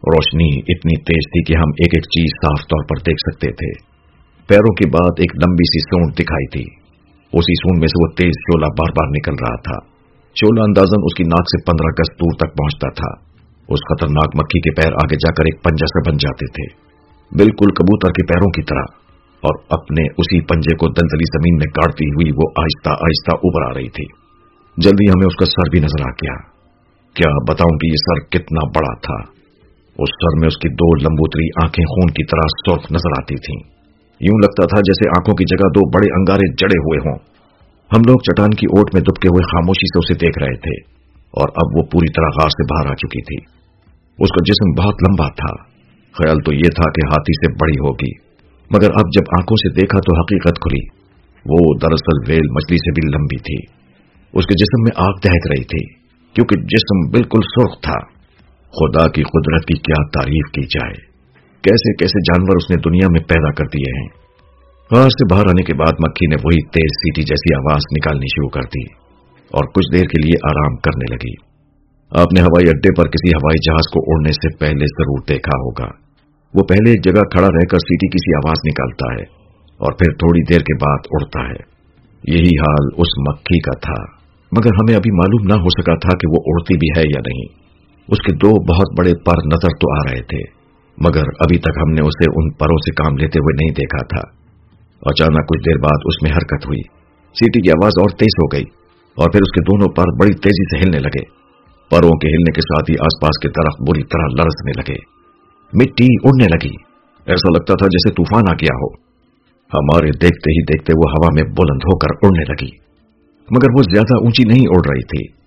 روشنی اتنی تیز تھی کہ ہم ایک ایک چیز صاف طور پر دیکھ سکتے تھے۔ پیروں کے بعد ایک لمبی سی سونڈ دکھائی تھی۔ اسی سونڈ میں سے وہ تیز چولا بار بار نکل رہا تھا۔ چولا اندازن اس کی ناک سے پندرہ گز دور تک پہنچتا تھا۔ اس خطرناک مکھی کے پیر آگے جا کر ایک پنجا سے بن جاتے تھے۔ بالکل کبوتر کے پیروں کی طرح۔ اور اپنے اسی پنجے کو دلدلی زمین میں گاڑتی ہوئی وہ آہستہ آہستہ ابھر آ رہی تھی۔ جلدی ہمیں اس کا سر بھی نظر آ گیا۔ کیا بتاؤں کہ یہ سر کتنا بڑا تھا۔ اس سر میں اس کی دو لمبوتری آنکھیں خون کی طرح سرخ نظر آتی تھیں۔ یوں لگتا تھا جیسے آنکھوں کی جگہ دو بڑے انگارے جڑے ہوئے ہوں۔ ہم لوگ چٹان کی اوٹ میں دبکے ہوئے خاموشی سے اسے دیکھ رہے تھے اور اب وہ پوری طرح غار سے باہر آ چکی تھی۔ اس کا جسم بہت لمبا تھا۔ خیال تو یہ تھا کہ ہاتھی سے بڑی ہوگی۔ مگر اب جب آنکھوں سے دیکھا تو حقیقت کھلی۔ وہ دراصل ویل مچھلی سے بھی لمبی تھی۔ اس کے جسم میں آگ دہک رہی تھی، کیونکہ جسم بالکل سرخ تھا۔ خدا کی قدرت کی کیا تعریف کی جائے؟ کیسے کیسے جانور اس نے دنیا میں پیدا کر دیے ہیں؟ غار سے باہر آنے کے بعد مکھی نے وہی تیز سیٹی جیسی آواز نکالنی شروع کر دی اور کچھ دیر کے لیے آرام کرنے لگی۔ آپ نے ہوائی اڈے پر کسی ہوائی جہاز کو اڑنے سے پہلے ضرور دیکھا ہوگا۔ وہ پہلے ایک جگہ کھڑا رہ کر سیٹی کسی آواز نکالتا ہے اور پھر تھوڑی دیر کے بعد اڑتا ہے۔ یہی حال اس مکھی کا تھا۔ مگر ہمیں ابھی معلوم نہ ہو سکا تھا کہ وہ اڑتی بھی ہے یا نہیں۔ اس کے دو بہت بڑے پر نظر تو آ رہے تھے، مگر ابھی تک ہم نے اسے ان پروں سے کام لیتے ہوئے نہیں دیکھا تھا۔ اچانک کچھ دیر بعد اس میں حرکت ہوئی۔ سیٹی کی آواز اور تیز ہو گئی اور پھر اس کے دونوں پر بڑی تیزی سے ہلنے لگے۔ پروں کے ہلنے کے ساتھ ہی آس پاس کے درخت بری طرح لرزنے لگے۔ مٹی اڑنے لگی۔ ایسا لگتا تھا جیسے طوفان آ گیا ہو۔ ہمارے دیکھتے ہی دیکھتے وہ ہوا میں بلند ہو کر اڑنے لگی۔ مگر وہ زیادہ اونچی نہیں اڑ رہی تھی۔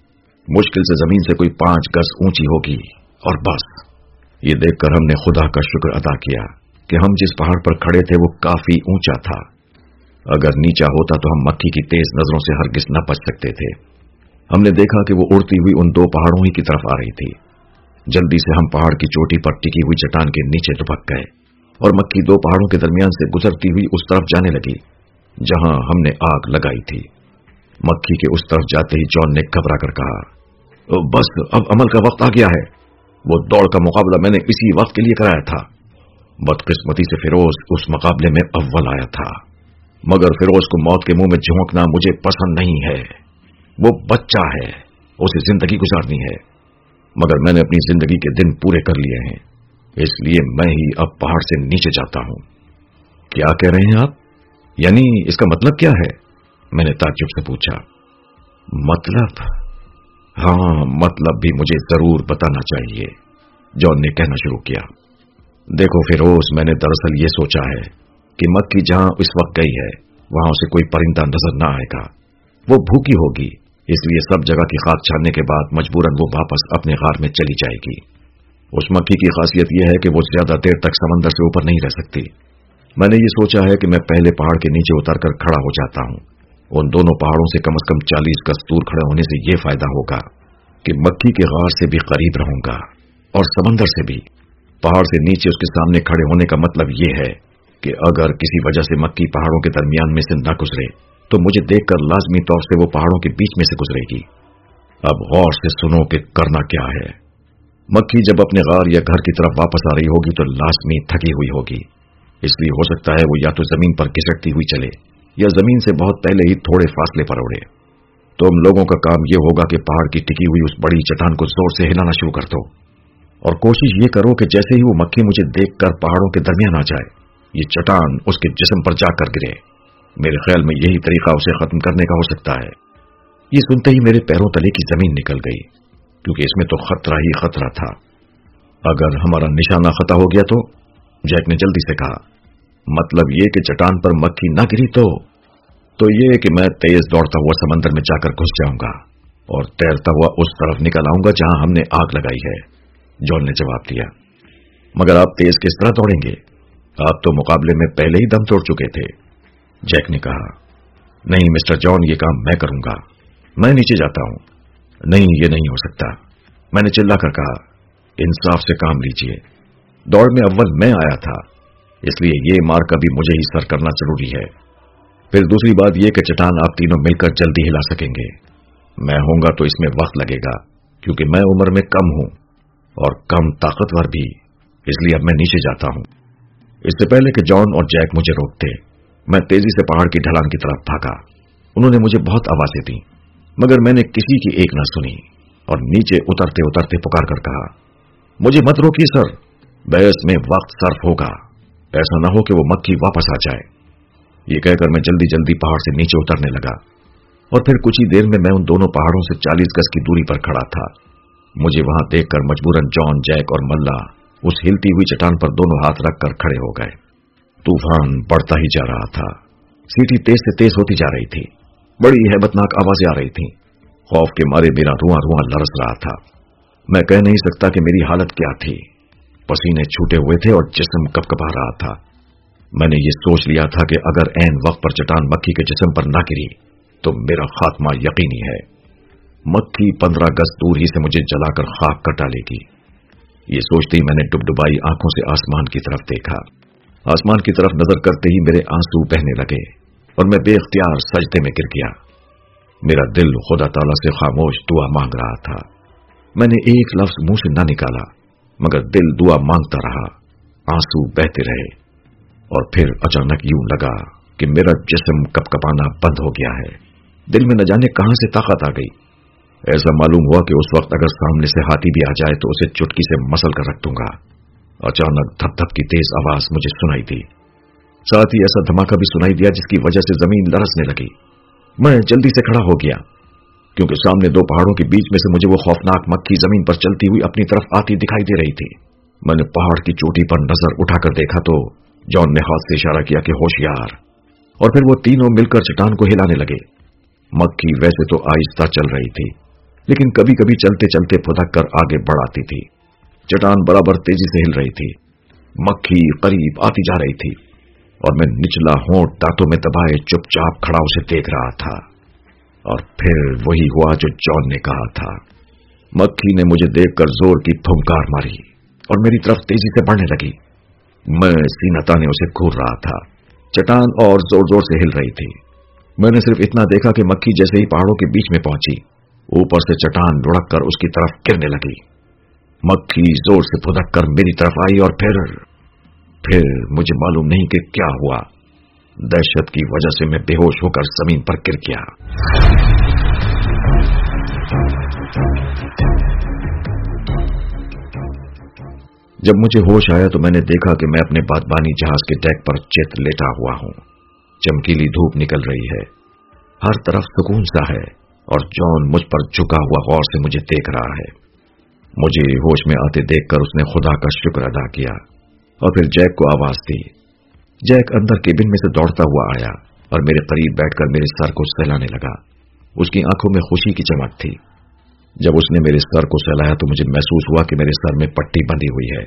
مشکل سے زمین سے کوئی پانچ گز اونچی ہوگی۔ اور بس، یہ دیکھ کر ہم نے خدا کا شکر ادا کیا کہ ہم جس پہاڑ پر کھڑے تھے وہ کافی اونچا تھا۔ اگر نیچا ہوتا تو ہم مکھی کی تیز نظروں سے ہرگز نہ بچ سکتے تھے۔ ہم نے دیکھا کہ وہ اڑتی ہوئی ان دو پہاڑوں ہی کی طرف آ رہی تھی۔ جلدی سے ہم پہاڑ کی چوٹی پر ٹکی ہوئی چٹان کے نیچے دبک گئے اور مکھی دو پہاڑوں کے درمیان سے گزرتی ہوئی اس طرف جانے لگی، جہاں ہم نے آگ لگائی تھی۔ مکھی کے اس طرف جاتے ہی جون نے گھبرا کر کہا، بس اب عمل کا وقت آ گیا ہے۔ وہ دوڑ کا مقابلہ میں نے اسی وقت کے لیے کرایا تھا۔ بدقسمتی سے فیروز اس مقابلے میں اول آیا تھا۔ مگر فیروز کو موت کے منہ میں جھونکنا مجھے پسند نہیں ہے۔ وہ بچہ ہے، اسے زندگی گزارنی ہے۔ مگر میں نے اپنی زندگی کے دن پورے کر لیے ہیں۔ اس لیے میں ہی اب پہاڑ سے نیچے جاتا ہوں۔ کیا کہہ رہے ہیں آپ؟ یعنی اس کا مطلب کیا ہے؟ میں نے تعجب سے پوچھا مطلب؟ ہاں مطلب بھی مجھے ضرور بتانا چاہیے۔ جون نے کہنا شروع کیا۔ دیکھو فیروز، میں نے دراصل یہ سوچا ہے کہ مکی جہاں اس وقت گئی ہے، وہاں اسے کوئی پرندہ نظر نہ آئے گا۔ وہ بھوکی ہوگی، اس لیے سب جگہ کی خاک چھاننے کے بعد مجبوراً وہ واپس اپنے غار میں چلی جائے گی۔ اس مکھی کی خاصیت یہ ہے کہ وہ زیادہ دیر تک سمندر سے اوپر نہیں رہ سکتی۔ میں نے یہ سوچا ہے کہ میں پہلے پہاڑ کے نیچے اتر کر کھڑا ہو جاتا ہوں۔ ان دونوں پہاڑوں سے کم از کم چالیس گز دور کھڑے ہونے سے یہ فائدہ ہوگا کہ مکھی کے غار سے بھی قریب رہوں گا اور سمندر سے بھی۔ پہاڑ سے نیچے اس کے سامنے کھڑے ہونے کا مطلب یہ ہے کہ اگر کسی وجہ سے مکی پہاڑوں کے درمیان میں سے نہ گزرے، تو مجھے دیکھ کر لازمی طور سے وہ پہاڑوں کے بیچ میں سے گزرے گی۔ اب غور سے سنو کہ کرنا کیا ہے۔ مکھی جب اپنے غار یا گھر کی طرف واپس آ رہی ہوگی تو لازمی تھکی ہوئی ہوگی۔ اس لیے ہو سکتا ہے وہ یا تو زمین پر گھسٹتی ہوئی چلے۔ یا زمین سے بہت پہلے ہی تھوڑے فاصلے پر اڑے تم لوگوں کا کام یہ ہوگا کہ پہاڑ کی ٹکی ہوئی اس بڑی چٹان کو زور سے ہلانا شروع کر دو۔ اور کوشش یہ کرو کہ جیسے ہی وہ مکھی مجھے دیکھ کر پہاڑوں کے درمیان آ جائے، یہ چٹان اس کے جسم پر جا کر گرے۔ میرے خیال میں یہی طریقہ اسے ختم کرنے کا ہو سکتا ہے۔ یہ سنتے ہی میرے پیروں تلے کی زمین نکل گئی، کیونکہ اس میں تو خطرہ ہی خطرہ تھا۔ اگر ہمارا نشانہ خطا ہو گیا تو جیک نے جلدی سے کہا مطلب یہ کہ چٹان پر مکھی نہ گری تو تو یہ کہ میں تیز دوڑتا ہوا سمندر میں جا کر گھس جاؤں گا اور تیرتا ہوا اس طرف نکل آؤں گا جہاں ہم نے آگ لگائی ہے۔ جون نے جواب دیا۔ مگر آپ تیز کس طرح دوڑیں گے؟ آپ تو مقابلے میں پہلے ہی دم توڑ چکے تھے۔ جیک نے کہا، نہیں مسٹر جان یہ کام میں کروں گا۔ میں نیچے جاتا ہوں۔ نہیں، یہ نہیں ہو سکتا۔ میں نے چلا کر کہا، انصاف سے کام لیجیے۔ دوڑ میں اول میں آیا تھا۔ اس لیے یہ مار کا بھی مجھے ہی سر کرنا ضروری ہے۔ پھر دوسری بات یہ کہ چٹان آپ تینوں مل کر جلدی ہلا سکیں گے۔ میں ہوں گا تو اس میں وقت لگے گا، کیونکہ میں عمر میں کم ہوں اور کم طاقتور بھی۔ اس لیے اب میں نیچے جاتا ہوں۔ اس سے پہلے کہ جان اور جیک مجھے روکتے، میں تیزی سے پہاڑ کی ڈھلان کی طرف بھاگا۔ انہوں نے مجھے بہت آوازیں دی مگر میں نے کسی کی ایک نہ سنی اور نیچے اترتے اترتے پکار کر کہا، مجھے مت روکی سر، بحث میں وقت صرف ہوگا۔ ایسا نہ ہو کہ وہ مکھی واپس آ جائے۔ یہ کہہ کر میں جلدی جلدی پہاڑ سے نیچے اترنے لگا۔ اور پھر کچھ ہی دیر میں میں ان دونوں پہاڑوں سے چالیس گز کی دوری پر کھڑا تھا۔ مجھے وہاں دیکھ کر مجبوراً جان، جیک اور ملا اس ہلتی ہوئی چٹان پر دونوں ہاتھ رکھ کر کھڑے ہو گئے۔ طوفان بڑھتا ہی جا رہا تھا۔ سیٹی تیز سے تیز ہوتی جا رہی تھی۔ بڑی ہیبتناک آوازیں آ رہی تھیں۔ خوف کے مارے میرا رواں رواں لرس رہا تھا۔ میں کہہ نہیں سکتا کہ میری حالت کیا تھی۔ پسینے چھوٹے ہوئے تھے اور جسم کپ کپا رہا تھا۔ میں نے یہ سوچ لیا تھا کہ اگر این وقت پر چٹان مکھی کے جسم پر نہ گری، تو میرا خاتمہ یقینی ہے۔ مکھی پندرہ گز دور ہی سے مجھے جلا کر خاک کر ڈالے گی۔ یہ سوچتے ہی میں نے ڈب ڈبائی آنکھوں سے آسمان کی طرف دیکھا۔ آسمان کی طرف نظر کرتے ہی میرے آنسو بہنے لگے اور میں بے اختیار سجدے میں گر گیا۔ میرا دل خدا تعالی سے خاموش دعا مانگ رہا تھا۔ میں نے ایک لفظ منہ سے نہ نکالا۔ مگر دل دعا مانگتا رہا، آنسو بہتے رہے، اور پھر اچانک یوں لگا کہ میرا جسم کپ کپانا بند ہو گیا ہے۔ دل میں نہ جانے کہاں سے طاقت آ گئی۔ ایسا معلوم ہوا کہ اس وقت اگر سامنے سے ہاتھی بھی آ جائے تو اسے چٹکی سے مسل کر رکھ دوں گا۔ اچانک دھپ دھپ کی تیز آواز مجھے سنائی دی۔ ساتھ ہی ایسا دھماکہ بھی سنائی دیا جس کی وجہ سے زمین لرسنے لگی۔ میں جلدی سے کھڑا ہو گیا۔ کیونکہ سامنے دو پہاڑوں کے بیچ میں سے مجھے وہ خوفناک مکھی زمین پر چلتی ہوئی اپنی طرف آتی دکھائی دے رہی تھی۔ میں نے پہاڑ کی چوٹی پر نظر اٹھا کر دیکھا تو جان نے ہاتھ سے اشارہ کیا کہ ہوشیار۔ اور پھر وہ تینوں مل کر چٹان کو ہلانے لگے۔ مکھی ویسے تو آہستہ چل رہی تھی، لیکن کبھی کبھی چلتے چلتے پھدک کر آگے بڑھ آتی تھی۔ چٹان برابر تیزی سے ہل رہی تھی۔ مکھی قریب آتی جا رہی تھی اور میں نچلا ہونٹ دانتوں میں دبائے چپ چاپ کھڑا اسے دیکھ رہا تھا۔ اور پھر وہی ہوا جو جون نے کہا تھا۔ مکھی نے مجھے دیکھ کر زور کی پھنکار ماری اور میری طرف تیزی سے بڑھنے لگی۔ میں سینتا نے اسے گور رہا تھا۔ چٹان اور زور زور سے ہل رہی تھی۔ میں نے صرف اتنا دیکھا کہ مکھی جیسے ہی پہاڑوں کے بیچ میں پہنچی۔ اوپر سے چٹان لڑک کر اس کی طرف گرنے لگی۔ مکھی زور سے پھدک کر میری طرف آئی اور پھر پھر مجھے معلوم نہیں کہ کیا ہوا۔ دہشت کی وجہ سے میں بے ہوش ہو کر زمین پر گر گیا۔ جب مجھے ہوش آیا تو میں نے دیکھا کہ میں اپنے بادبانی جہاز کے ڈیک پر چت لیٹا ہوا ہوں۔ چمکیلی دھوپ نکل رہی ہے۔ ہر طرف سکون سا ہے اور جان مجھ پر جھکا ہوا غور سے مجھے دیکھ رہا ہے۔ مجھے ہوش میں آتے دیکھ کر اس نے خدا کا شکر ادا کیا اور پھر جیک کو آواز دی۔ جیک اندر کیبن میں سے دوڑتا ہوا آیا اور میرے قریب بیٹھ کر میرے سر کو سہلانے لگا۔ اس کی آنکھوں میں خوشی کی چمک تھی۔ جب اس نے میرے سر کو سہلایا تو مجھے محسوس ہوا کہ میرے سر میں پٹی بندھی ہوئی ہے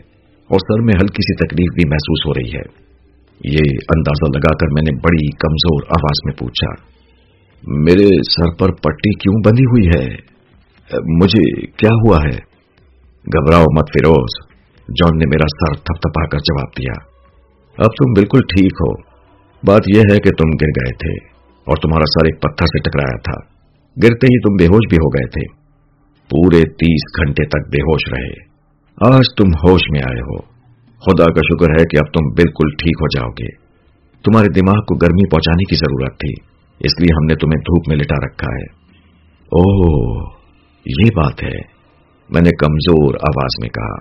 اور سر میں ہلکی سی تکلیف بھی محسوس ہو رہی ہے۔ یہ اندازہ لگا کر میں نے بڑی کمزور آواز میں پوچھا، میرے سر پر پٹی کیوں بندھی ہوئی ہے؟ مجھے کیا ہوا ہے؟ گھبراؤ مت فیروز، جان نے میرا سر تھپ تھپا کر جواب دیا۔ اب تم بالکل ٹھیک ہو۔ بات یہ ہے کہ تم گر گئے تھے اور تمہارا سر ایک پتھر سے ٹکرایا تھا۔ گرتے ہی تم بے ہوش بھی ہو گئے تھے۔ پورے تیس گھنٹے تک بے ہوش رہے۔ آج تم ہوش میں آئے ہو۔ خدا کا شکر ہے کہ اب تم بالکل ٹھیک ہو جاؤ گے۔ تمہارے دماغ کو گرمی پہنچانے کی ضرورت تھی، اس لیے ہم نے تمہیں دھوپ میں لٹا رکھا ہے۔ او یہ بات ہے۔ میں نے کمزور آواز میں کہا۔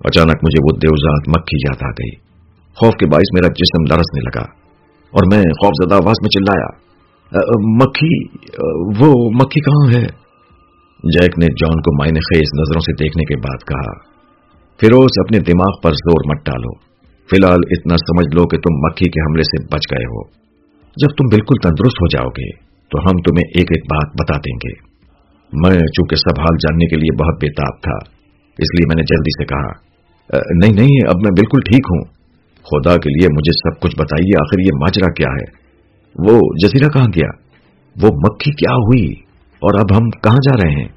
اچانک مجھے وہ دیوزات مکھی یاد آ گئی۔ خوف کے باعث میرا جسم لرسنے لگا اور میں خوف زدہ آواز میں چلایا۔ مکھی وہ مکھی کہاں ہے؟ جیک نے جان کو مائنے خیز نظروں سے دیکھنے کے بعد کہا، فیروز، اپنے دماغ پر زور مت ڈالو۔ فی الحال اتنا سمجھ لو کہ تم مکھی کے حملے سے بچ گئے ہو۔ جب تم بالکل تندرست ہو جاؤ گے، تو ہم تمہیں ایک ایک بات بتا دیں گے۔ میں چونکہ سب حال جاننے کے لیے بہت بےتاب تھا، اس لیے میں نے جلدی سے کہا نہیں نہیں، اب میں بالکل ٹھیک ہوں۔ خدا کے لیے مجھے سب کچھ بتائیے، آخر یہ ماجرا کیا ہے؟ وہ جزیرہ کہاں گیا؟ وہ مکھی کیا ہوئی؟ اور اب ہم کہاں جا رہے ہیں؟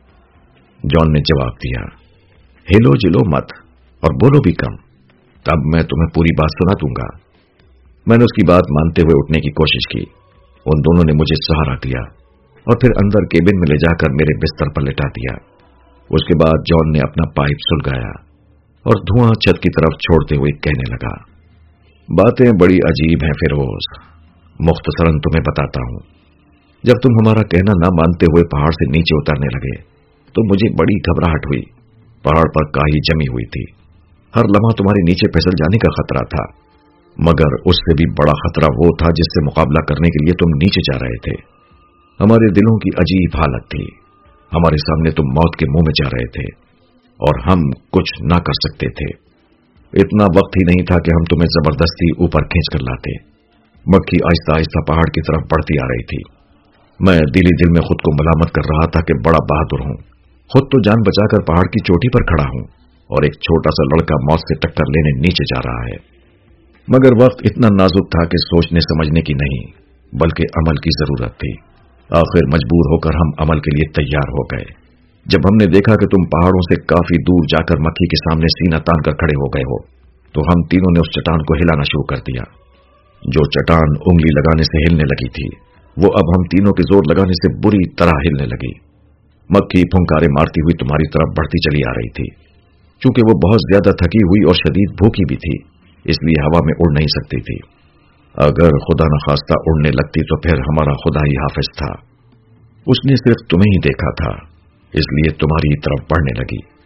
جان نے جواب دیا، ہلو جلو مت، اور بولو بھی کم، تب میں تمہیں پوری بات سنا دوں گا۔ میں نے اس کی بات مانتے ہوئے اٹھنے کی کوشش کی، ان دونوں نے مجھے سہارا دیا، اور پھر اندر کیبن میں لے جا کر میرے بستر پر لٹا دیا۔ اس کے بعد جان نے اپنا پائپ سلگایا، اور دھواں چھت کی طرف چھوڑتے ہوئے کہنے لگا۔ باتیں بڑی عجیب ہیں فیروز۔ مختصراً تمہیں بتاتا ہوں۔ جب تم ہمارا کہنا نہ مانتے ہوئے پہاڑ سے نیچے اترنے لگے، تو مجھے بڑی گھبراہٹ ہوئی۔ پہاڑ پر کاہی جمی ہوئی تھی۔ ہر لمحہ تمہارے نیچے پھسل جانے کا خطرہ تھا۔ مگر اس سے بھی بڑا خطرہ وہ تھا جس سے مقابلہ کرنے کے لیے تم نیچے جا رہے تھے۔ ہمارے دلوں کی عجیب حالت تھی۔ ہمارے سامنے تم موت کے منہ میں جا رہے تھے اور ہم کچھ نہ کر سکتے تھے۔ اتنا وقت ہی نہیں تھا کہ ہم تمہیں زبردستی اوپر کھینچ کر لاتے۔ مکھی آہستہ آہستہ پہاڑ کی طرف بڑھتی آ رہی تھی۔ میں دلی دل میں خود کو ملامت کر رہا تھا کہ بڑا بہادر ہوں۔ خود تو جان بچا کر پہاڑ کی چوٹی پر کھڑا ہوں اور ایک چھوٹا سا لڑکا موت سے ٹکر لینے نیچے جا رہا ہے۔ مگر وقت اتنا نازک تھا کہ سوچنے سمجھنے کی نہیں، بلکہ عمل کی ضرورت تھی۔ آخر مجبور ہو کر ہم عمل کے لیے تیار ہو گئے۔ جب ہم نے دیکھا کہ تم پہاڑوں سے کافی دور جا کر مکھی کے سامنے سینہ تان کر کھڑے ہو گئے ہو، تو ہم تینوں نے اس چٹان کو ہلانا شروع کر دیا۔ جو چٹان انگلی لگانے سے ہلنے لگی تھی، وہ اب ہم تینوں کے زور لگانے سے بری طرح ہلنے لگی۔ مکھی پھنکارے مارتی ہوئی تمہاری طرف بڑھتی چلی آ رہی تھی۔ چونکہ وہ بہت زیادہ تھکی ہوئی اور شدید بھوکی بھی تھی، اس لیے ہوا میں اڑ نہیں سکتی تھی۔ اگر خدا نخواستہ اڑنے لگتی تو پھر ہمارا خدا ہی حافظ تھا۔ اس نے صرف تمہیں ہی دیکھا تھا۔ اس لیے تمہاری طرف بڑھنے لگی۔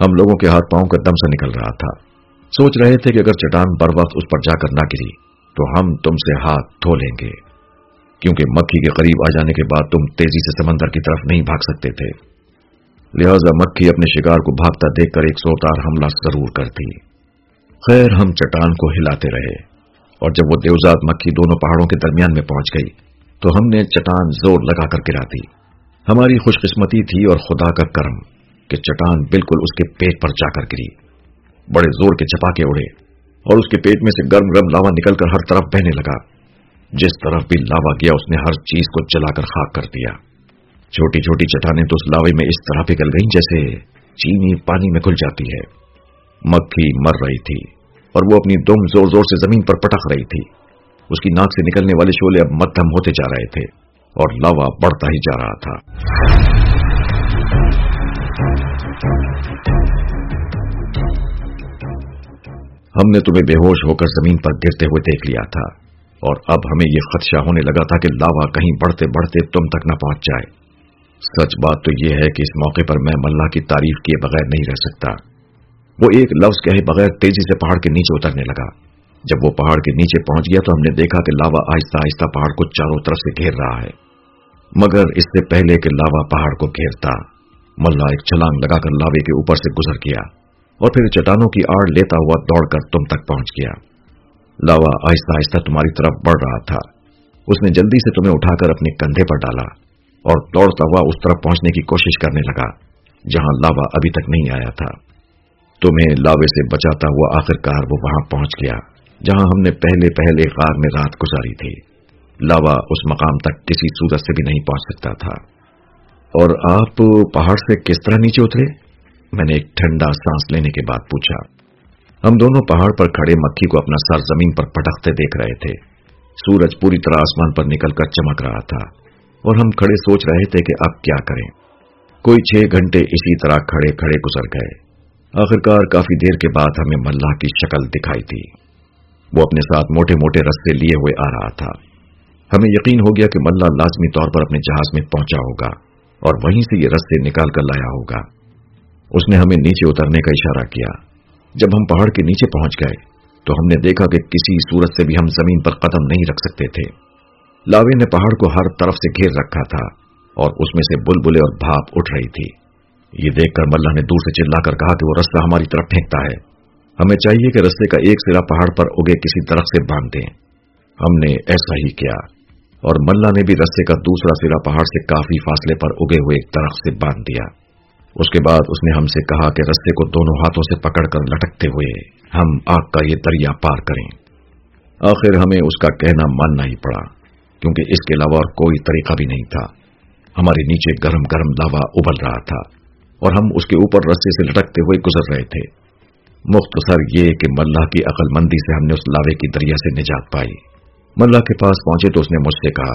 ہم لوگوں کے ہاتھ پاؤں کا دم سے نکل رہا تھا۔ سوچ رہے تھے کہ اگر چٹان بر وقت اس پر جا کر نہ گری، تو ہم تم سے ہاتھ دھو لیں گے۔ کیونکہ مکھی کے قریب آ جانے کے بعد تم تیزی سے سمندر کی طرف نہیں بھاگ سکتے تھے۔ لہذا مکھی اپنے شکار کو بھاگتا دیکھ کر ایک سوتار حملہ ضرور کرتی خیر، ہم چٹان کو ہلاتے رہے۔ اور جب وہ دیوزاد مکھی دونوں پہاڑوں کے درمیان میں پہنچ گئی، تو ہم نے چٹان زور لگا کر گرا دی۔ ہماری خوش قسمتی تھی اور خدا کا کرم کہ چٹان بالکل اس کے پیٹ پر جا کر گری۔ بڑے زور کے چپا کے اڑے اور اس کے پیٹ میں سے گرم گرم لاوا نکل کر ہر طرف بہنے لگا۔ جس طرف بھی لاوا گیا، اس نے ہر چیز کو جلا کر خاک کر دیا۔ چھوٹی چھوٹی چٹانیں تو اس لاوے میں اس طرح پگل گئیں جیسے چینی پانی میں کھل جاتی ہے۔ مکھی مر رہی تھی اور وہ اپنی دم زور زور سے زمین پر پٹک رہی تھی۔ اس کی ناک سے نکلنے والے شولے اب مدھم ہوتے جا رہے تھے۔ اور لاوا بڑھتا ہی جا رہا تھا۔ ہم نے تمہیں بے ہوش ہو کر زمین پر گرتے ہوئے دیکھ لیا تھا، اور اب ہمیں یہ خدشہ ہونے لگا تھا کہ لاوا کہیں بڑھتے بڑھتے تم تک نہ پہنچ جائے۔ سچ بات تو یہ ہے کہ اس موقع پر میں ملا کی تعریف کیے بغیر نہیں رہ سکتا۔ وہ ایک لفظ کہے بغیر تیزی سے پہاڑ کے نیچے اترنے لگا۔ جب وہ پہاڑ کے نیچے پہنچ گیا تو ہم نے دیکھا کہ لاوا آہستہ آہستہ پہاڑ کو چاروں طرف سے گھیر رہا ہے۔ مگر اس سے پہلے کہ لاوا پہاڑ کو گھیرتا، ملا ایک چھلانگ لگا کر لاوے کے اوپر سے گزر گیا اور پھر چٹانوں کی آڑ لیتا ہوا دوڑ کر تم تک پہنچ گیا۔ لاوا آہستہ آہستہ تمہاری طرف بڑھ رہا تھا۔ اس نے جلدی سے تمہیں اٹھا کر اپنے کندھے پر ڈالا اور دوڑتا ہوا اس طرف پہنچنے کی کوشش کرنے لگا، جہاں لاوا ابھی تک نہیں آیا تھا۔ تمہیں لاوے سے بچاتا ہوا آخر کار وہ وہاں پہنچ گیا، جہاں ہم نے پہلے پہلے غار میں رات گزاری تھی۔ لاوا اس مقام تک کسی صورت سے بھی نہیں پہنچ سکتا تھا۔ اور آپ پہاڑ سے کس طرح نیچے اترے؟ میں نے ایک ٹھنڈا سانس لینے کے بعد پوچھا۔ ہم دونوں پہاڑ پر کھڑے مکھی کو اپنا سر زمین پر پٹکتے دیکھ رہے تھے۔ سورج پوری طرح آسمان پر نکل کر چمک رہا تھا۔ اور ہم کھڑے سوچ رہے تھے کہ اب کیا کریں۔ کوئی چھ گھنٹے اسی طرح کھڑے کھڑے گزر گئے۔ آخرکار کافی دیر کے بعد ہمیں ملا کی شکل دکھائی تھی۔ وہ اپنے ساتھ موٹے موٹے رستے لیے ہوئے آ رہا تھا۔ ہمیں یقین ہو گیا کہ ملا لازمی طور پر اپنے جہاز میں پہنچا ہوگا اور وہیں سے یہ رستے نکال کر لایا ہوگا۔ اس نے ہمیں نیچے اترنے کا اشارہ کیا۔ جب ہم پہاڑ کے نیچے پہنچ گئے تو ہم نے دیکھا کہ کسی صورت سے بھی ہم زمین پر قدم نہیں رکھ سکتے تھے۔ لاوے نے پہاڑ کو ہر طرف سے گھیر رکھا تھا اور اس میں سے بل بلے اور بھاپ اٹھ رہی تھی۔ یہ دیکھ کر ملا نے دور سے چلا کر کہا کہ وہ رستہ ہماری طرف پھینکتا ہے۔ ہمیں چاہیے کہ رستے کا ایک سرا پہاڑ پر اگے کسی درخت سے باندھ دیں ہم نے ایسا ہی کیا۔ اور ملا نے بھی رستے کا دوسرا سرا پہاڑ سے کافی فاصلے پر اگے ہوئے ایک درخت سے باندھ دیا۔ اس کے بعد اس نے ہم سے کہا کہ رستے کو دونوں ہاتھوں سے پکڑ کر لٹکتے ہوئے ہم آگ کا یہ دریا پار کریں۔ آخر ہمیں اس کا کہنا ماننا ہی پڑا، کیونکہ اس کے علاوہ اور کوئی طریقہ بھی نہیں تھا۔ ہمارے نیچے گرم گرم لاوا ابل رہا تھا اور ہم اس کے اوپر رستے سے لٹکتے ہوئے گزر رہے تھے۔ مختصر یہ کہ ملا کی عقل مندی سے ہم نے اس لاوے کی دریا سے نجات پائی۔ ملا کے پاس پہنچے تو اس نے مجھ سے کہا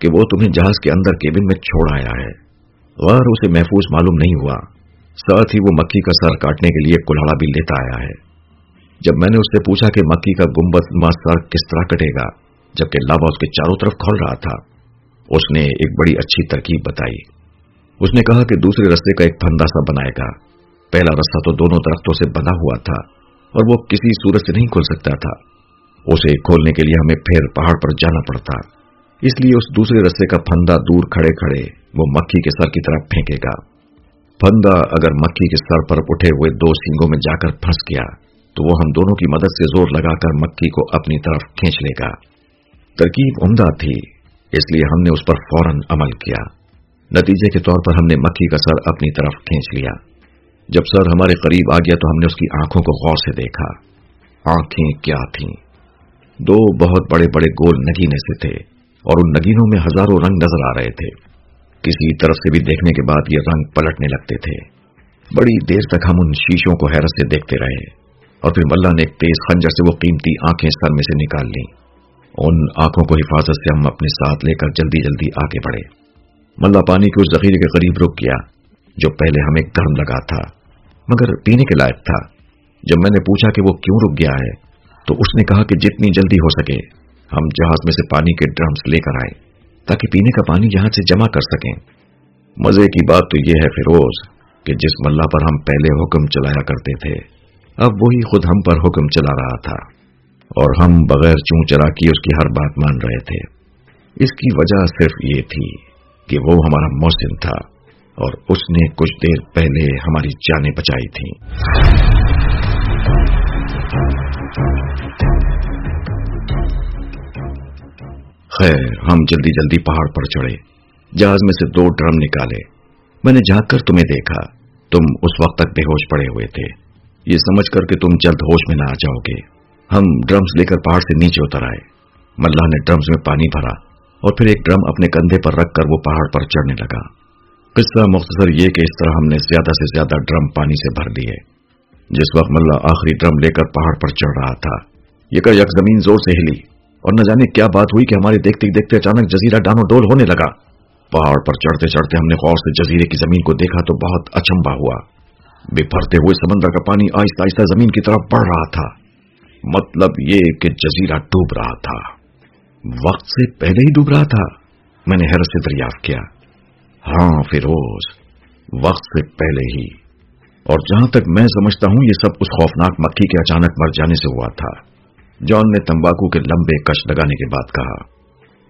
کہ وہ تمہیں جہاز کے اندر کیبن میں چھوڑ آیا ہے۔ غار اسے محفوظ معلوم نہیں ہوا۔ ساتھ ہی وہ مکھی کا سر کاٹنے کے لیے کلاڑا بھی لیتا آیا ہے۔ جب میں نے اس سے پوچھا کہ مکھی کا گمبد سر کس طرح کٹے گا، جبکہ لاوا اس کے چاروں طرف کھول رہا تھا، اس نے ایک بڑی اچھی ترکیب بتائی۔ اس نے کہا کہ دوسرے رستے کا ایک پھندا سا بنائے گا۔ پہلا رستہ تو دونوں درختوں سے بندھا ہوا تھا، اور وہ کسی صورت سے نہیں کھل سکتا تھا۔ اسے کھولنے کے لیے ہمیں پھر پہاڑ پر جانا پڑتا۔ اس لیے اس دوسرے رستے کا پھندا دور کھڑے کھڑے وہ مکھی کے سر کی طرف پھینکے گا۔ پھندا اگر مکھی کے سر پر اٹھے ہوئے دو سینگوں میں جا کر پھنس گیا، تو وہ ہم دونوں کی مدد سے زور لگا کر مکھی کو اپنی طرف کھینچ لے گا۔ ترکیب عمدہ تھی، اس لیے ہم نے اس پر فوراً عمل کیا۔ نتیجے کے طور پر ہم نے مکھی کا سر اپنی طرف کھینچ لیا۔ جب سر ہمارے قریب آ گیا تو ہم نے اس کی آنکھوں کو غور سے دیکھا۔ آنکھیں کیا تھیں؟ دو بہت بڑے بڑے گول نگینے سے تھے اور ان نگینوں میں ہزاروں رنگ نظر آ رہے تھے۔ کسی طرف سے بھی دیکھنے کے بعد یہ رنگ پلٹنے لگتے تھے۔ بڑی دیر تک ہم ان شیشوں کو حیرت سے دیکھتے رہے اور پھر ملا نے ایک تیز خنجر سے وہ قیمتی آنکھیں سر میں سے نکال لی ان آنکھوں کو حفاظت سے ہم اپنے ساتھ لے کر جلدی جلدی آگے بڑھے۔ ملا پانی کے اس ذخیرے کے قریب رک گیا جو پہلے ہمیں گرم لگا تھا، مگر پینے کے لائق تھا۔ جب میں نے پوچھا کہ وہ کیوں رک گیا ہے تو اس نے کہا کہ جتنی جلدی ہو سکے، ہم جہاز میں سے پانی کے ڈرمز لے کر آئے تاکہ پینے کا پانی یہاں سے جمع کر سکیں۔ مزے کی بات تو یہ ہے فیروز کہ جس ملا پر ہم پہلے حکم چلایا کرتے تھے، اب وہی خود ہم پر حکم چلا رہا تھا۔ اور ہم بغیر چون چرا کی اس کی ہر بات مان رہے تھے۔ اس کی وجہ صرف یہ تھی کہ وہ ہمارا موسم تھا اور اس نے کچھ دیر پہلے ہماری جانیں بچائی تھیں۔ خیر، ہم جلدی جلدی پہاڑ پر چڑھے۔ جہاز میں سے دو ڈرم نکالے۔ میں نے جھانک کر تمہیں دیکھا۔ تم اس وقت تک بے ہوش پڑے ہوئے تھے۔ یہ سمجھ کر کہ تم جلد ہوش میں نہ آ جاؤ گے۔ ہم ڈرمز لے کر پہاڑ سے نیچے اتر آئے۔ ملا نے ڈرمز میں پانی بھرا اور پھر ایک ڈرم اپنے کندھے پر رکھ کر وہ پہاڑ پر چڑھنے لگا۔ قصہ مختصر یہ کہ اس طرح ہم نے زیادہ سے زیادہ ڈرم پانی سے بھر لیے۔ جس وقت ملا آخری ڈرم لے کر پہاڑ پر چڑھ رہا تھا، یہ یک زمین زور سے ہلی؟ اور نہ جانے کیا بات ہوئی کہ ہمارے دیکھتے دیکھتے اچانک جزیرہ ڈانو ڈول ہونے لگا۔ پہاڑ پر چڑھتے چڑھتے ہم نے غور سے جزیرے کی زمین کو دیکھا تو بہت اچمبا ہوا۔ بفرتے ہوئے سمندر کا پانی آہستہ آہستہ زمین کی طرف بڑھ رہا تھا۔ مطلب یہ کہ جزیرہ ڈوب رہا تھا۔ وقت سے پہلے ہی ڈوب رہا تھا۔ میں نے حیرت سے دریافت کیا۔ ہاں فیروز، وقت سے پہلے ہی۔ اور جہاں تک میں سمجھتا ہوں، یہ سب اس خوفناک مکھی کے اچانک مر جانے سے ہوا تھا۔ جان نے تمباکو کے لمبے کش لگانے کے بعد کہا،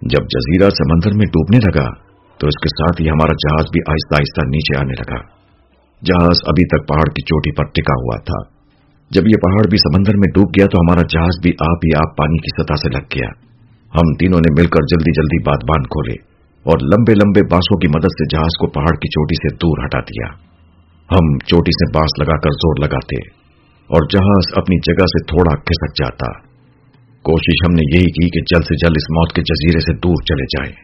جب جزیرہ سمندر میں ڈوبنے لگا، تو اس کے ساتھ ہی ہمارا جہاز بھی آہستہ آہستہ نیچے آنے لگا۔ جہاز ابھی تک پہاڑ کی چوٹی پر ٹکا ہوا تھا۔ جب یہ پہاڑ بھی سمندر میں ڈوب گیا تو ہمارا جہاز بھی آپ ہی آپ پانی کی سطح سے لگ گیا۔ ہم تینوں نے مل کر جلدی جلدی بات باندھ کھولے اور لمبے لمبے بانسوں کی مدد سے جہاز کو پہاڑ کی چوٹی سے دور ہٹا دیا۔ ہم چوٹی سے بانس لگا کر زور لگاتے اور جہاز اپنی جگہ سے تھوڑا کھسک جاتا۔ کوشش ہم نے یہی کی کہ جلد سے جلد اس موت کے جزیرے سے دور چلے جائیں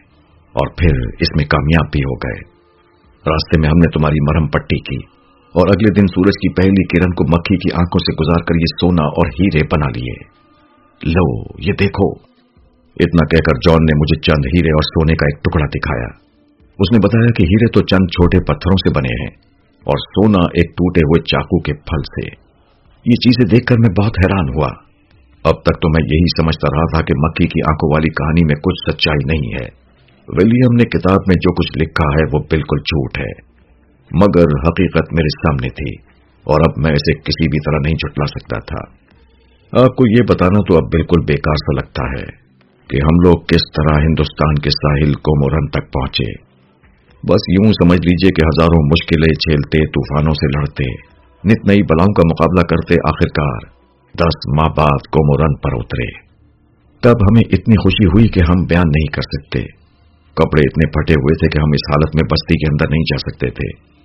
اور پھر اس میں کامیاب بھی ہو گئے۔ راستے میں ہم نے تمہاری مرم پٹی کی اور اگلے دن سورج کی پہلی کرن کو مکھی کی آنکھوں سے گزار کر یہ سونا اور ہیرے بنا لیے۔ لو، یہ دیکھو۔ اتنا کہہ کر جان نے مجھے چند ہیرے اور سونے کا ایک ٹکڑا دکھایا۔ اس نے بتایا کہ ہیرے تو چند چھوٹے پتھروں سے بنے ہیں اور سونا ایک ٹوٹے ہوئے چاقو کے پھل سے۔ یہ چیزیں دیکھ کر میں بہت حیران ہوا۔ اب تک تو میں یہی سمجھتا رہا تھا کہ مکی کی آنکھوں والی کہانی میں کچھ سچائی نہیں ہے۔ ولیم نے کتاب میں جو کچھ لکھا ہے وہ بالکل جھوٹ ہے۔ مگر حقیقت میرے سامنے تھی اور اب میں اسے کسی بھی طرح نہیں جھٹلا سکتا تھا۔ آپ کو یہ بتانا تو اب بالکل بیکار سا لگتا ہے کہ ہم لوگ کس طرح ہندوستان کے ساحل کو مورن تک پہنچے۔ بس یوں سمجھ لیجیے کہ ہزاروں مشکلیں جھیلتے، طوفانوں سے لڑتے، نت نئی بلاؤں کا مقابلہ کرتے آخرکار۔ دس ماہ بعد کومورن پر اترے۔ تب ہمیں اتنی خوشی ہوئی کہ ہم بیان نہیں کر سکتے۔ کپڑے اتنے پھٹے ہوئے تھے کہ ہم اس حالت میں بستی کے اندر نہیں جا سکتے تھے۔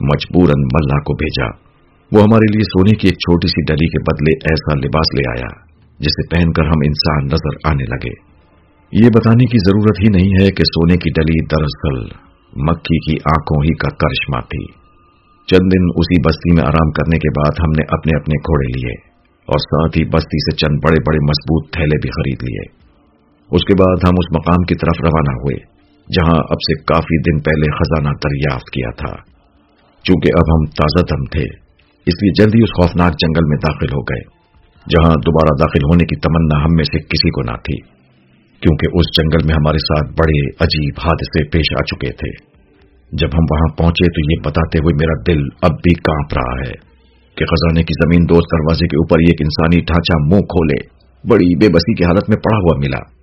مجبور ملا کو بھیجا۔ وہ ہمارے لیے سونے کی ایک چھوٹی سی ڈلی کے بدلے ایسا لباس لے آیا، جسے پہن کر ہم انسان نظر آنے لگے۔ یہ بتانے کی ضرورت ہی نہیں ہے کہ سونے کی ڈلی دراصل مکھی کی آنکھوں ہی کا کرشمہ تھی۔ چند دن اسی بستی میں آرام کرنے کے بعد ہم نے اپنے اپنے گھوڑے لیے۔ اور ساتھ ہی بستی سے چند بڑے بڑے مضبوط تھیلے بھی خرید لیے۔ اس کے بعد ہم اس مقام کی طرف روانہ ہوئے، جہاں اب سے کافی دن پہلے خزانہ دریافت کیا تھا۔ چونکہ اب ہم تازہ دم تھے، اس لیے جلدی اس خوفناک جنگل میں داخل ہو گئے، جہاں دوبارہ داخل ہونے کی تمنا ہم میں سے کسی کو نہ تھی، کیونکہ اس جنگل میں ہمارے ساتھ بڑے عجیب حادثے پیش آ چکے تھے۔ جب ہم وہاں پہنچے تو یہ بتاتے ہوئے میرا دل اب بھی کانپ رہا ہے۔ کہ خزانے کی زمین دوست دروازے کے اوپر ایک انسانی ڈھانچہ منہ کھولے، بڑی بے بسی کی حالت میں پڑا ہوا ملا۔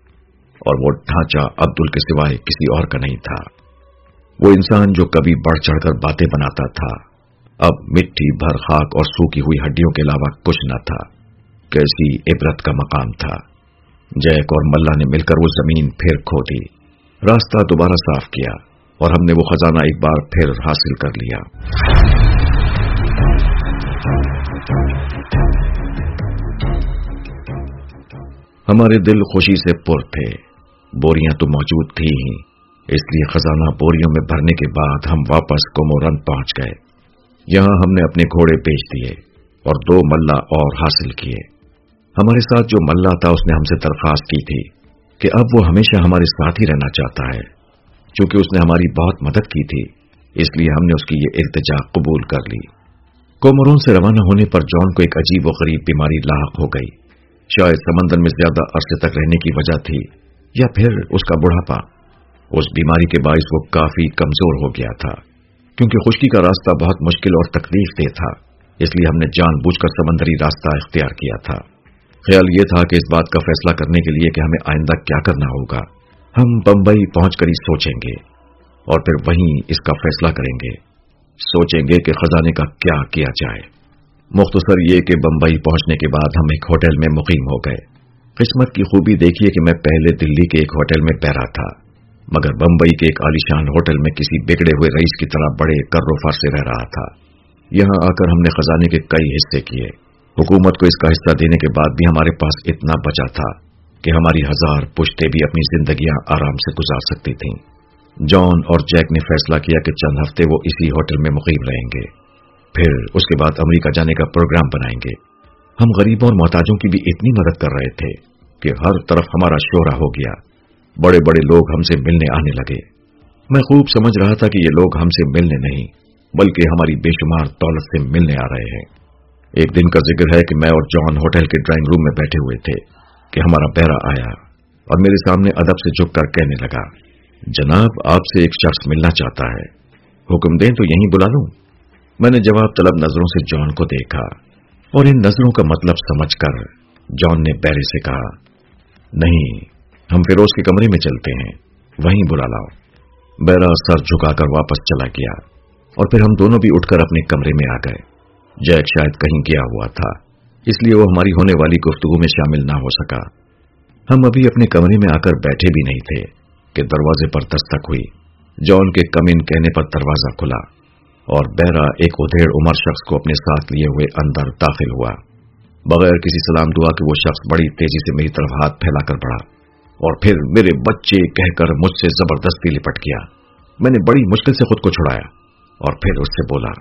اور وہ ڈھانچہ عبدل کے سوائے کسی اور کا نہیں تھا۔ وہ انسان جو کبھی بڑھ چڑھ کر باتیں بناتا تھا۔ اب مٹی بھر خاک اور سوکھی ہوئی ہڈیوں کے علاوہ کچھ نہ تھا۔ کیسی عبرت کا مقام تھا۔ جیک اور ملا نے مل کر وہ زمین پھر کھو دی۔ راستہ دوبارہ صاف کیا اور ہم نے وہ خزانہ ایک بار پھر حاصل کر لیا۔ ہمارے دل خوشی سے پر تھے۔ بوریاں تو موجود تھی ہی۔ اس لیے خزانہ بوریوں میں بھرنے کے بعد ہم واپس کومورن پہنچ گئے۔ یہاں ہم نے اپنے گھوڑے بیچ دیے اور دو ملا اور حاصل کیے۔ ہمارے ساتھ جو ملا تھا، اس نے ہم سے درخواست کی تھی کہ اب وہ ہمیشہ ہمارے ساتھ ہی رہنا چاہتا ہے، چونکہ اس نے ہماری بہت مدد کی تھی۔ اس لیے ہم نے اس کی یہ التجا قبول کر لی۔ کومرون سے روانہ ہونے پر جان کو ایک عجیب و غریب بیماری لاحق ہو گئی۔ شاید سمندر میں زیادہ عرصے تک رہنے کی وجہ تھی، یا پھر اس کا بڑھاپا۔ اس بیماری کے باعث وہ کافی کمزور ہو گیا تھا، کیونکہ خشکی کا راستہ بہت مشکل اور تکلیف دہ تھا، اس لیے ہم نے جان بوجھ کر سمندری راستہ اختیار کیا تھا۔ خیال یہ تھا کہ اس بات کا فیصلہ کرنے کے لیے کہ ہمیں آئندہ کیا کرنا ہوگا۔ ہم بمبئی پہنچ کر ہی سوچیں گے، اور پھر وہیں اس کا فیصلہ کریں گے۔ سوچیں گے کہ خزانے کا کیا کیا جائے۔ مختصر یہ کہ بمبئی پہنچنے کے بعد ہم ایک ہوٹل میں مقیم ہو گئے۔ قسمت کی خوبی دیکھیے کہ میں پہلے دلی کے ایک ہوٹل میں پیرا تھا، مگر بمبئی کے ایک عالیشان ہوٹل میں کسی بگڑے ہوئے رئیس کی طرح بڑے کروفار سے رہ رہا تھا۔ یہاں آ کر ہم نے خزانے کے کئی حصے کیے۔ حکومت کو اس کا حصہ دینے کے بعد بھی ہمارے پاس اتنا بچا تھا کہ ہماری ہزار پشتے بھی اپنی زندگیاں آرام سے گزار سکتی تھیں۔ جان اور جیک نے فیصلہ کیا کہ چند ہفتے وہ اسی ہوٹل میں مقیم رہیں گے۔ پھر اس کے بعد امریکہ جانے کا پروگرام بنائیں گے۔ ہم غریبوں اور محتاجوں کی بھی اتنی مدد کر رہے تھے کہ ہر طرف ہمارا شورا ہو گیا۔ بڑے بڑے لوگ ہم سے ملنے آنے لگے۔ میں خوب سمجھ رہا تھا کہ یہ لوگ ہم سے ملنے نہیں، بلکہ ہماری بے شمار دولت سے ملنے آ رہے ہیں۔ ایک دن کا ذکر ہے کہ میں اور جان ہوٹل کے ڈرائنگ روم میں بیٹھے ہوئے تھے کہ ہمارا پیرا آیا اور میرے سامنے ادب سے جھک کر کہنے لگا، جناب آپ سے ایک شخص ملنا چاہتا ہے۔ حکم دیں تو یہیں بلا لوں۔ میں نے جواب طلب نظروں سے جان کو دیکھا اور ان نظروں کا مطلب سمجھ کر جان نے پیرے سے کہا، نہیں، ہم فیروز کے کمرے میں چلتے ہیں، وہیں بلا لاؤ. بیرا سر جھکا کر واپس چلا گیا اور پھر ہم دونوں بھی اٹھ کر اپنے کمرے میں آ گئے۔ جیک شاید کہیں گیا ہوا تھا، اس لیے وہ ہماری ہونے والی گفتگو میں شامل نہ ہو سکا۔ ہم ابھی اپنے کمرے میں آ کر بیٹھے بھی نہیں تھے کہ دروازے پر دستک ہوئی۔ جان کے کمین کہنے پر دروازہ کھلا۔ اور بیرا ایک ادھیڑ عمر شخص کو اپنے ساتھ لیے ہوئے اندر داخل ہوا۔ بغیر کسی سلام دعا کہ وہ شخص بڑی تیزی سے میری طرف ہاتھ پھیلا کر بڑھا اور پھر میرے بچے کہہ کر مجھ سے زبردستی لپٹ گیا۔ میں نے بڑی مشکل سے خود کو چھڑایا اور پھر اس سے بولا،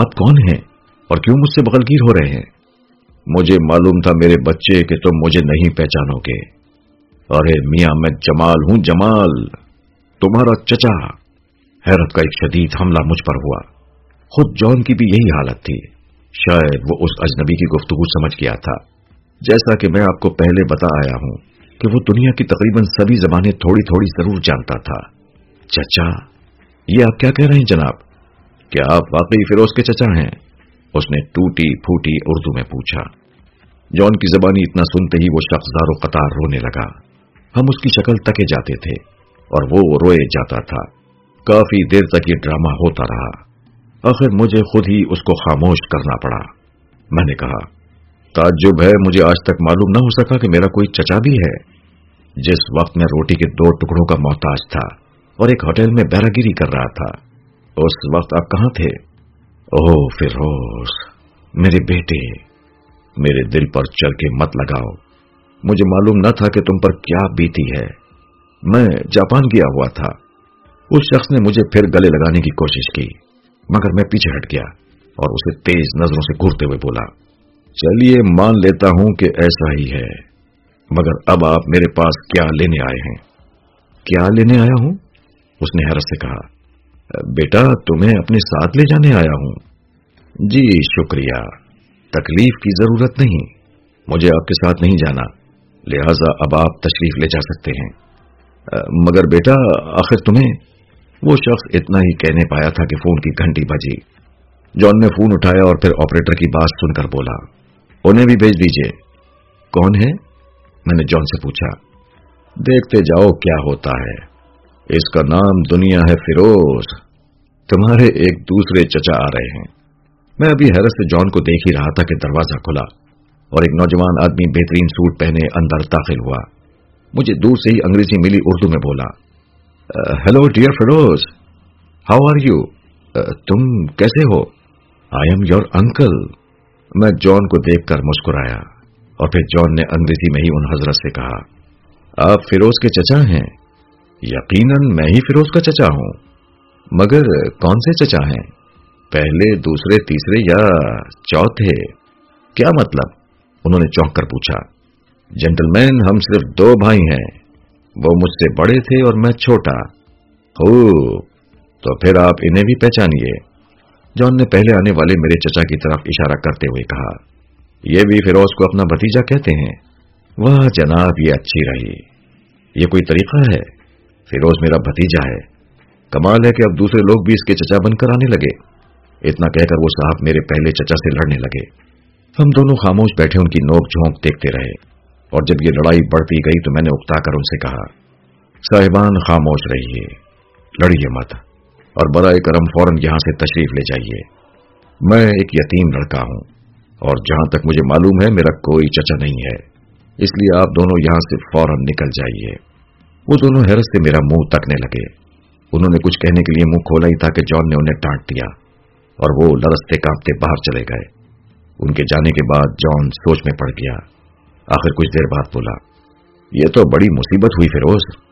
آپ کون ہیں اور کیوں مجھ سے بغلگیر ہو رہے ہیں؟ مجھے معلوم تھا میرے بچے کہ تم مجھے نہیں پہچانو گے۔ ارے میاں، میں جمال ہوں، جمال۔ تمہارا چچا حیرت کا ایک شدید حملہ مجھ پر ہوا۔ خود جان کی بھی یہی حالت تھی۔ شاید وہ اس اجنبی کی گفتگو سمجھ گیا تھا۔ جیسا کہ میں آپ کو پہلے بتا آیا ہوں کہ وہ دنیا کی تقریباً سبھی زبانیں تھوڑی تھوڑی ضرور جانتا تھا۔ چچا، یہ آپ کیا کہہ رہے ہیں جناب؟ کیا آپ واقعی فیروز کے چچا ہیں؟ اس نے ٹوٹی پھوٹی اردو میں پوچھا۔ جون کی زبانی اتنا سنتے ہی وہ شخص دارو قطار رونے لگا۔ ہم اس کی شکل تکے جاتے تھے اور وہ روئے جاتا تھا۔ کافی دیر تک یہ ڈرامہ ہوتا رہا۔ آخر مجھے خود ہی اس کو خاموش کرنا پڑا۔ میں نے کہا، تعجب ہے، مجھے آج تک معلوم نہ ہو سکا کہ میرا کوئی چچا بھی ہے۔ جس وقت میں روٹی کے دو ٹکڑوں کا محتاج تھا اور ایک ہوٹل میں بیراگیری کر رہا تھا، اس وقت آپ کہاں تھے؟ او فیروز، میرے بیٹے، میرے دل پر چل کے مت لگاؤ۔ مجھے معلوم نہ تھا کہ تم پر کیا بیتی ہے۔ میں جاپان گیا ہوا تھا۔ اس شخص نے مجھے پھر گلے لگانے کی کوشش کی، مگر میں پیچھے ہٹ گیا اور اسے تیز نظروں سے گھرتے ہوئے بولا، چلیے مان لیتا ہوں کہ ایسا ہی ہے، مگر اب آپ میرے پاس کیا لینے آئے ہیں؟ کیا لینے آیا ہوں؟ اس نے حیرت سے کہا، بیٹا، تمہیں اپنے ساتھ لے جانے آیا ہوں۔ جی شکریہ، تکلیف کی ضرورت نہیں، مجھے آپ کے ساتھ نہیں جانا، لہذا اب آپ تشریف لے جا سکتے ہیں۔ مگر بیٹا، آخر تمہیں وہ شخص اتنا ہی کہنے پایا تھا کہ فون کی گھنٹی بجی۔ جان نے فون اٹھایا اور پھر آپریٹر کی بات سن کر بولا، انہیں بھی بھیج دیجیے کون ہے؟ میں نے جان سے پوچھا۔ دیکھتے جاؤ کیا ہوتا ہے۔ اس کا نام دنیا ہے فیروز۔ تمہارے ایک دوسرے چچا آ رہے ہیں۔ میں ابھی حیرت سے جان کو دیکھ ہی رہا تھا کہ دروازہ کھلا اور ایک نوجوان آدمی بہترین سوٹ پہنے اندر داخل ہوا۔ مجھے دور سے ہی انگریزی ملی اردو میں بولا۔ Hello dear Feroz how are you تم کیسے ہو? آئی ایم یور انکل میں جان کو دیکھ کر مسکرایا اور پھر جان نے انگریزی میں ہی ان حضرت سے کہا، آپ فیروز کے چچا ہیں؟ یقیناً میں ہی فیروز کا چچا ہوں. مگر کون سے چچا ہیں؟ پہلے، دوسرے، تیسرے یا چوتھے؟ کیا مطلب؟ انہوں نے چونک کر پوچھا. جینٹل مین ہم صرف دو بھائی ہیں۔ وہ مجھ سے بڑے تھے اور میں چھوٹا۔ ہو تو پھر آپ انہیں بھی پہچانیے۔ جان نے پہلے آنے والے میرے چچا کی طرف اشارہ کرتے ہوئے کہا، یہ بھی فیروز کو اپنا بھتیجا کہتے ہیں۔ وہ جناب، یہ اچھی رہی۔ یہ کوئی طریقہ ہے؟ فیروز میرا بھتیجا ہے۔ کمال ہے کہ اب دوسرے لوگ بھی اس کے چچا بن کر آنے لگے۔ اتنا کہہ کر وہ صاحب میرے پہلے چچا سے لڑنے لگے۔ ہم دونوں خاموش بیٹھے، ان کی نوک جھونک دیکھتے رہے۔ اور جب یہ لڑائی بڑھتی گئی تو میں نے اکتا کر ان سے کہا، صاحبان خاموش رہیے، لڑیے مت اور برائے کرم فوراً یہاں سے تشریف لے جائیے۔ میں ایک یتیم لڑکا ہوں اور جہاں تک مجھے معلوم ہے، میرا کوئی چچا نہیں ہے۔ اس لیے آپ دونوں یہاں سے فوراً نکل جائیے۔ وہ دونوں حیرت سے میرا منہ تکنے لگے۔ انہوں نے کچھ کہنے کے لیے منہ کھولا ہی تھا کہ جان نے انہیں ڈانٹ دیا اور وہ لرستے کاپتے باہر چلے گئے۔ ان کے جانے کے بعد جان سوچ میں پڑ گیا۔ آخر کچھ دیر بعد بولا، یہ تو بڑی مصیبت ہوئی فیروز.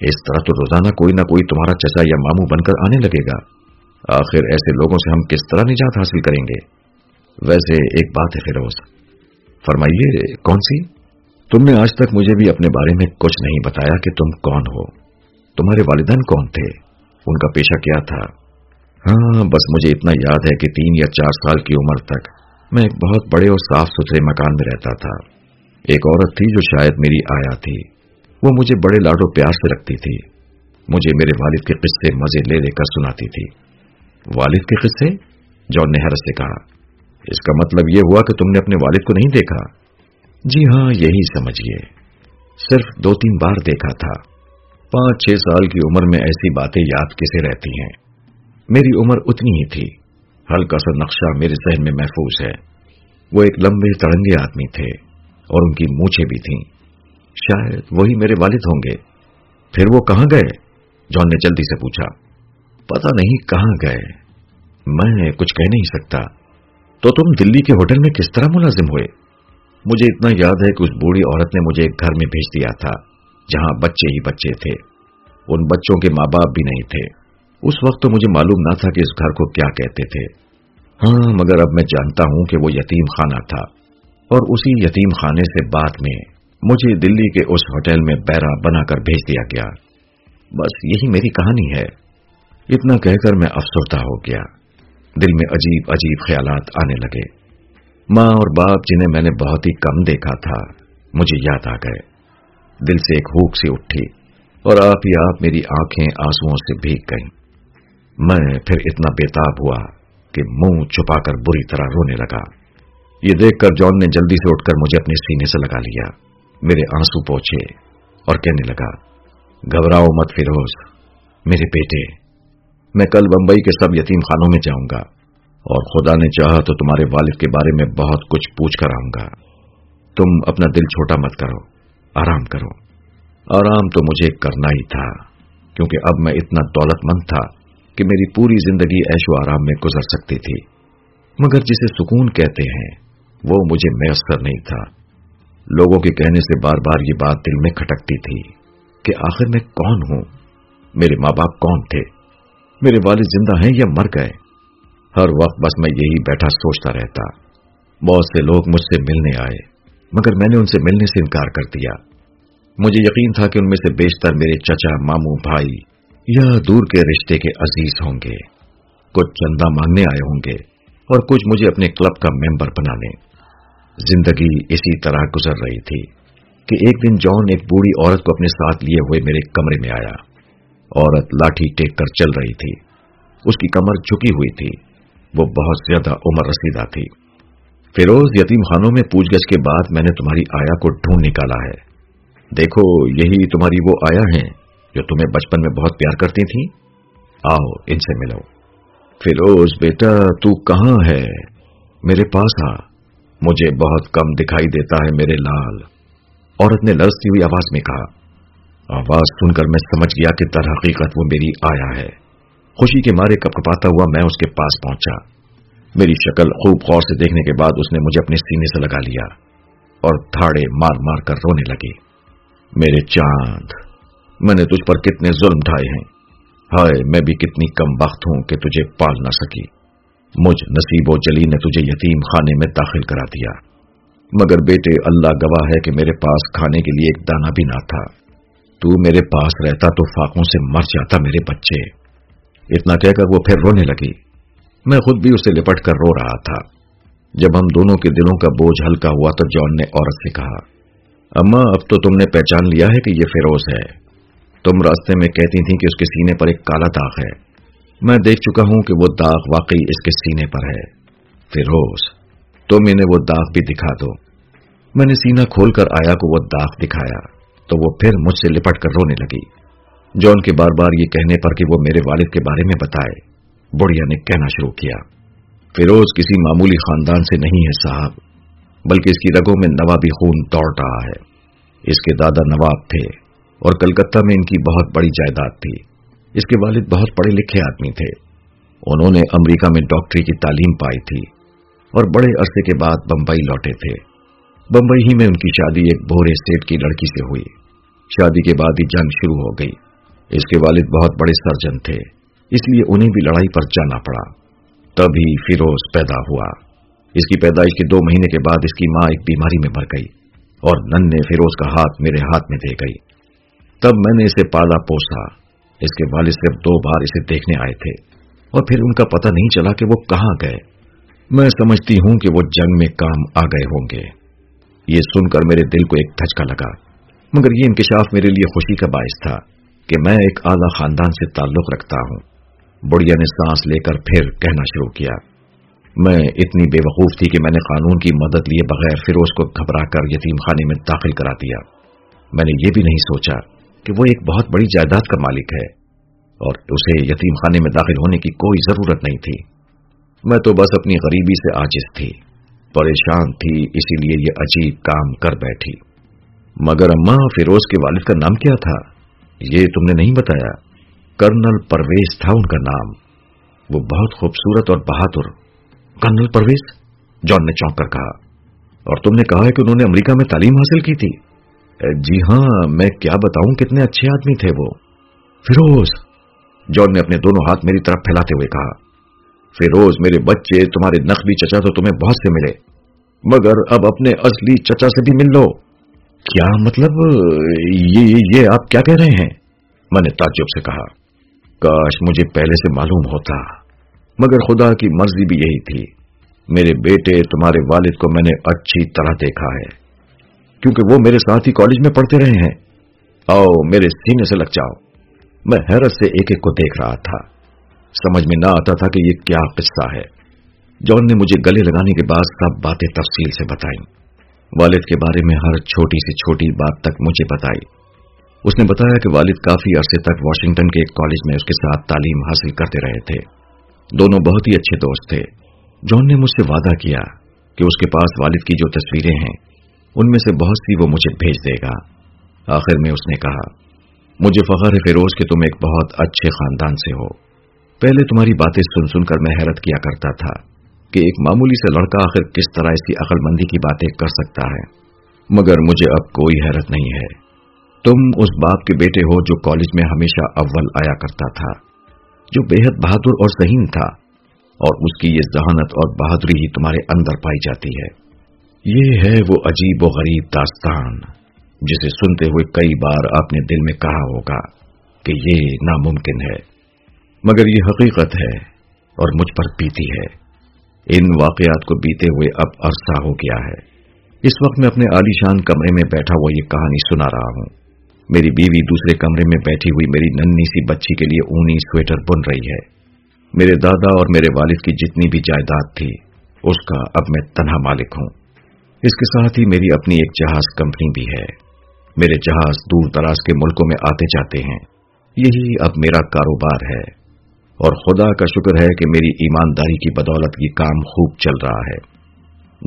اس طرح تو روزانہ کوئی نہ کوئی تمہارا چچا یا ماموں بن کر آنے لگے گا. آخر ایسے لوگوں سے ہم کس طرح نجات حاصل کریں گے؟ ویسے ایک بات ہے فیروز. فرمائیے، کون سی؟ تم نے آج تک مجھے بھی اپنے بارے میں کچھ نہیں بتایا کہ تم کون ہو. تمہارے والدین کون تھے؟ ان کا پیشہ کیا تھا؟ ہاں بس مجھے اتنا یاد ہے کہ تین یا چار سال کی عمر تک میں ایک بہت بڑے اور صاف ستھرے مکان میں رہتا تھا۔ ایک عورت تھی جو شاید میری آیا تھی۔ وہ مجھے بڑے لاڈو پیار سے رکھتی تھی۔ مجھے میرے والد کے قصے مزے لے لے کر سناتی تھی۔ والد کے قصے؟ جون نے حرس سے کہا۔ اس کا مطلب یہ ہوا کہ تم نے اپنے والد کو نہیں دیکھا۔ جی ہاں یہی سمجھیے۔ صرف دو تین بار دیکھا تھا۔ پانچ چھ سال کی عمر میں ایسی باتیں یاد کسے رہتی ہیں۔ میری عمر اتنی ہی تھی۔ ہلکا سا نقشہ میرے ذہن میں محفوظ ہے۔ وہ ایک لمبے تڑنگے آدمی تھے۔ اور ان کی مونچھیں بھی تھیں۔ شاید وہی میرے والد ہوں گے۔ پھر وہ کہاں گئے؟ جان نے جلدی سے پوچھا۔ پتا نہیں کہاں گئے۔ میں کچھ کہہ نہیں سکتا۔ تو تم دلی کے ہوٹل میں کس طرح ملازم ہوئے؟ مجھے اتنا یاد ہے کہ اس بوڑھی عورت نے مجھے ایک گھر میں بھیج دیا تھا، جہاں بچے ہی بچے تھے۔ ان بچوں کے ماں باپ بھی نہیں تھے۔ اس وقت تو مجھے معلوم نہ تھا کہ اس گھر کو کیا کہتے تھے۔ ہاں مگر اب میں جانتا ہوں کہ وہ یتیم خانہ تھا۔ اور اسی یتیم خانے سے بعد میں مجھے دلی کے اس ہوٹل میں بیرا بنا کر بھیج دیا گیا۔ بس یہی میری کہانی ہے۔ اتنا کہہ کر میں افسردہ ہو گیا۔ دل میں عجیب عجیب خیالات آنے لگے۔ ماں اور باپ جنہیں میں نے بہت ہی کم دیکھا تھا، مجھے یاد آ گئے۔ دل سے ایک ہوک سے اٹھی اور آپ ہی آپ میری آنکھیں آنسو سے بھیگ گئیں۔ میں پھر اتنا بےتاب ہوا کہ منہ چھپا کر بری طرح رونے لگا۔ یہ دیکھ کر جان نے جلدی سے اٹھ کر مجھے اپنے سینے سے لگا لیا۔ میرے آنسو پہنچے اور کہنے لگا، گھبراؤ مت فیروز، میرے بیٹے، میں کل بمبئی کے سب یتیم خانوں میں جاؤں گا اور خدا نے چاہا تو تمہارے والد کے بارے میں بہت کچھ پوچھ کر آؤں گا۔ تم اپنا دل چھوٹا مت کرو، آرام کرو۔ آرام تو مجھے کرنا ہی تھا، کیونکہ اب میں اتنا دولت مند تھا کہ میری پوری زندگی ایش و آرام میں گزر سکتی تھی۔ مگر جسے سکون کہتے ہیں وہ مجھے میسر نہیں تھا۔ لوگوں کے کہنے سے بار بار یہ بات دل میں کھٹکتی تھی کہ آخر میں کون ہوں؟ میرے ماں باپ کون تھے؟ میرے والد زندہ ہیں یا مر گئے؟ ہر وقت بس میں یہی بیٹھا سوچتا رہتا۔ بہت سے لوگ مجھ سے ملنے آئے، مگر میں نے ان سے ملنے سے انکار کر دیا۔ مجھے یقین تھا کہ ان میں سے بیشتر میرے چچا، ماموں، بھائی یا دور کے رشتے کے عزیز ہوں گے۔ کچھ چندہ مانگنے آئے ہوں گے اور کچھ مجھے اپنے کلب کا ممبر بنانے۔ زندگی اسی طرح گزر رہی تھی کہ ایک دن جان ایک بوڑھی عورت کو اپنے ساتھ لیے ہوئے میرے کمرے میں آیا۔ عورت لاٹھی ٹیک کر چل رہی تھی۔ اس کی کمر جھکی ہوئی تھی۔ وہ بہت زیادہ عمر رسیدہ تھی۔ فیروز یتیم خانوں میں پوچھ گچھ کے بعد میں نے تمہاری آیا کو ڈھونڈ نکالا ہے۔ دیکھو، یہی تمہاری وہ آیا ہیں جو تمہیں بچپن میں بہت پیار کرتی تھی آؤ، ان سے ملو۔ فیروز، بیٹا، تو کہاں ہے؟ میرے پاس آ۔ مجھے بہت کم دکھائی دیتا ہے میرے لال۔ عورت نے لرزتی ہوئی آواز میں کہا، آواز سن کر میں سمجھ گیا کہ در حقیقت وہ میری آیا ہے۔ خوشی کے مارے کپ کپاتا ہوا میں اس کے پاس پہنچا۔ میری شکل خوب غور سے دیکھنے کے بعد اس نے مجھے اپنے سینے سے لگا لیا اور تھاڑے مار مار کر رونے لگی میرے چاند، میں نے تجھ پر کتنے ظلم ڈھائے ہیں۔ ہائے، میں بھی کتنی کم وقت ہوں کہ تجھے پال نہ سکی۔ مجھ نصیب و جلی نے تجھے یتیم خانے میں داخل کرا دیا۔ مگر بیٹے، اللہ گواہ ہے کہ میرے پاس کھانے کے لیے ایک دانا بھی نہ تھا۔ تو میرے پاس رہتا تو فاقوں سے مر جاتا میرے بچے۔ اتنا کہہ کر وہ پھر رونے لگی۔ میں خود بھی اسے لپٹ کر رو رہا تھا۔ جب ہم دونوں کے دلوں کا بوجھ ہلکا ہوا تو جان نے عورت سے کہا اما اب تو تم نے پہچان لیا ہے کہ یہ فیروز ہے۔ تم راستے میں کہتی تھیں کہ اس کے سینے پر ایک کالا داغ ہے۔ میں دیکھ چکا ہوں کہ وہ داغ واقعی اس کے سینے پر ہے۔ فیروز، تم انہیں وہ داغ بھی دکھا دو۔ میں نے سینہ کھول کر آیا کو وہ داغ دکھایا، تو وہ پھر مجھ سے لپٹ کر رونے لگی۔ جون کے بار بار یہ کہنے پر کہ وہ میرے والد کے بارے میں بتائے، بڑھیا نے کہنا شروع کیا۔ فیروز کسی معمولی خاندان سے نہیں ہے صاحب، بلکہ اس کی رگوں میں نوابی خون دوڑ رہا ہے۔ اس کے دادا نواب تھے اور کلکتہ میں ان کی بہت بڑی جائیداد تھی۔ اس کے والد بہت پڑھے لکھے آدمی تھے۔ انہوں نے امریکہ میں ڈاکٹری کی تعلیم پائی تھی اور بڑے عرصے کے بعد بمبئی لوٹے تھے۔ بمبئی ہی میں ان کی شادی ایک بھورے سیٹ کی لڑکی سے ہوئی۔ شادی کے بعد ہی جنگ شروع ہو گئی۔ اس کے والد بہت بڑے سرجن تھے، اس لیے انہیں بھی لڑائی پر جانا پڑا۔ تبھی فیروز پیدا ہوا۔ اس کی پیدائش کے دو مہینے کے بعد اس کی ماں ایک بیماری میں مر گئی اور نن نے فیروز کا ہاتھ میرے ہاتھ میں دے گئی۔ تب میں نے اسے پالا پوسا۔ اس کے والد صرف دو بار اسے دیکھنے آئے تھے اور پھر ان کا پتہ نہیں چلا کہ وہ کہاں گئے۔ میں سمجھتی ہوں کہ وہ جنگ میں کام آ گئے ہوں گے۔ یہ سن کر میرے دل کو ایک دھچکا لگا، مگر یہ انکشاف میرے لیے خوشی کا باعث تھا کہ میں ایک اعلی خاندان سے تعلق رکھتا ہوں۔ بڑھیا نے سانس لے کر پھر کہنا شروع کیا۔ میں اتنی بے وقوف تھی کہ میں نے قانون کی مدد لیے بغیر فیروز کو گھبرا کر یتیم خانے میں داخل کرا دیا۔ میں نے یہ بھی نہیں سوچا کہ وہ ایک بہت بڑی جائیداد کا مالک ہے اور اسے یتیم خانے میں داخل ہونے کی کوئی ضرورت نہیں تھی۔ میں تو بس اپنی غریبی سے آجز تھی، پریشان تھی، اسی لیے یہ عجیب کام کر بیٹھی۔ مگر اماں فیروز کے والد کا نام کیا تھا؟ یہ تم نے نہیں بتایا۔ کرنل پرویز تھا ان کا نام۔ وہ بہت خوبصورت اور بہادر۔ کرنل پرویز؟ جان نے چونک کر کہا۔ اور تم نے کہا ہے کہ انہوں نے امریکہ میں تعلیم حاصل کی تھی۔ جی ہاں میں کیا بتاؤں، کتنے اچھے آدمی تھے وہ۔ فیروز، جان نے اپنے دونوں ہاتھ میری طرف پھیلاتے ہوئے کہا، فیروز، میرے بچے، تمہارے نقلی چچا تو تمہیں بہت سے ملے، مگر اب اپنے اصلی چچا سے بھی مل لو۔ کیا مطلب یہ یہ آپ کیا کہہ رہے ہیں؟ میں نے تعجب سے کہا، کاش مجھے پہلے سے معلوم ہوتا، مگر خدا کی مرضی بھی یہی تھی۔ میرے بیٹے، تمہارے والد کو میں نے اچھی طرح دیکھا ہے۔ کیونکہ وہ میرے ساتھ ہی کالج میں پڑھتے رہے ہیں۔ آؤ میرے سینے سے لگ جاؤ۔ میں حیرت سے ایک ایک کو دیکھ رہا تھا۔ سمجھ میں نہ آتا تھا کہ یہ کیا قصہ ہے۔ جون نے مجھے گلے لگانے کے بعد سب باتیں تفصیل سے بتائیں۔ والد کے بارے میں ہر چھوٹی سی چھوٹی بات تک مجھے بتائی۔ اس نے بتایا کہ والد کافی عرصے تک واشنگٹن کے ایک کالج میں اس کے ساتھ تعلیم حاصل کرتے رہے تھے۔ دونوں بہت ہی اچھے دوست تھے۔ جون نے مجھ سے وعدہ کیا کہ اس کے پاس والد کی جو تصویریں ہیں ان میں سے بہت سی وہ مجھے بھیج دے گا۔ آخر میں اس نے کہا، مجھے فخر ہے فیروز کہ تم ایک بہت اچھے خاندان سے ہو۔ پہلے تمہاری باتیں سن سن کر میں حیرت کیا کرتا تھا کہ ایک معمولی سے لڑکا آخر کس طرح اس کی عقل مندی کی باتیں کر سکتا ہے۔ مگر مجھے اب کوئی حیرت نہیں ہے۔ تم اس باپ کے بیٹے ہو جو کالج میں ہمیشہ اول آیا کرتا تھا، جو بے حد بہادر اور ذہین تھا، اور اس کی یہ ذہانت اور بہادری ہی تمہارے اندر پائی جاتی ہے۔ یہ ہے وہ عجیب و غریب داستان جسے سنتے ہوئے کئی بار آپ نے دل میں کہا ہوگا کہ یہ ناممکن ہے، مگر یہ حقیقت ہے اور مجھ پر بیتی ہے۔ ان واقعات کو بیتے ہوئے اب عرصہ ہو گیا ہے۔ اس وقت میں اپنے عالیشان کمرے میں بیٹھا ہوا یہ کہانی سنا رہا ہوں۔ میری بیوی دوسرے کمرے میں بیٹھی ہوئی میری ننی سی بچی کے لیے اونی سویٹر بن رہی ہے۔ میرے دادا اور میرے والد کی جتنی بھی جائیداد تھی، اس کا اب میں تنہا مالک ہوں۔ اس کے ساتھ ہی میری اپنی ایک جہاز کمپنی بھی ہے۔ میرے جہاز دور دراز کے ملکوں میں آتے جاتے ہیں۔ یہی اب میرا کاروبار ہے۔ اور خدا کا شکر ہے کہ میری ایمانداری کی بدولت یہ کام خوب چل رہا ہے۔